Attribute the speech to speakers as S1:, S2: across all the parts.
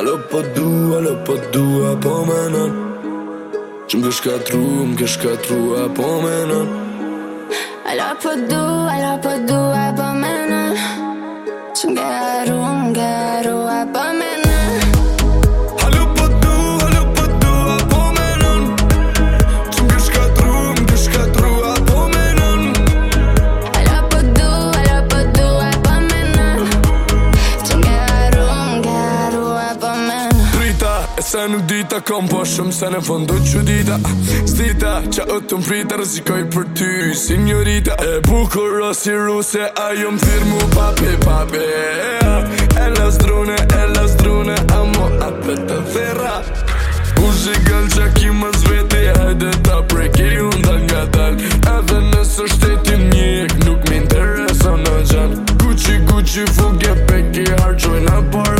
S1: A lo po du, a lo po du, po a po menon Shumë këshka tru, më këshka tru, a po menon
S2: A lo po du, a po du, a menon
S3: E se nuk dita kam po shumë se në fondu që dita Stita që ëtë të mprita rëzikoj për ty signorita E bukur o si ruse a ju më firmu papi papi E las drune, e las drune, a mo atë të thera U shi që ki më zveti, hajde ta preki unë dal nga dal Edhe në së shtetin njek nuk mi interesa në gjan Gucci, Gucci, fuge, peki, harqoj në parë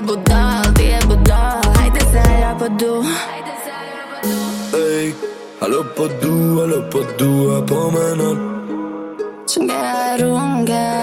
S2: je budal, ti je budal Hajde zara pa du
S1: alo pa alo pa du, a pomena
S2: Čunga runga